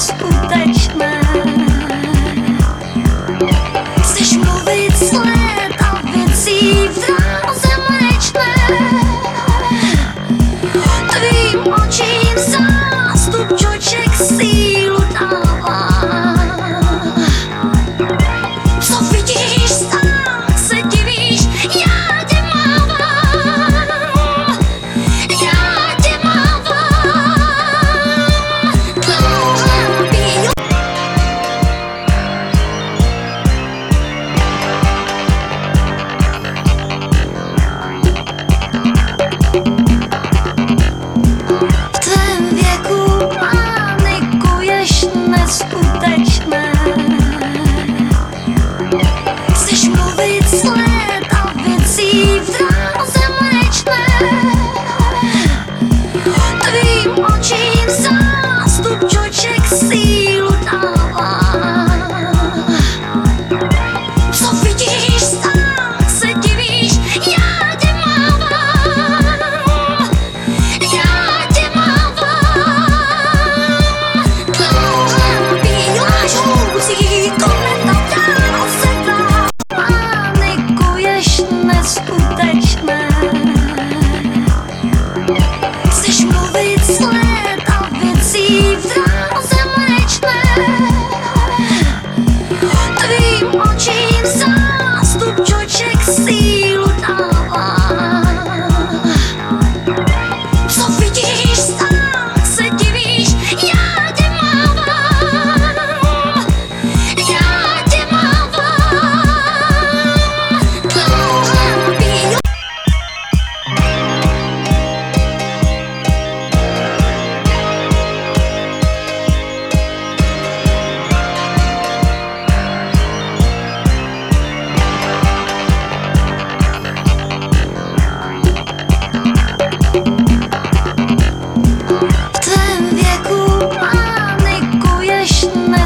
Daj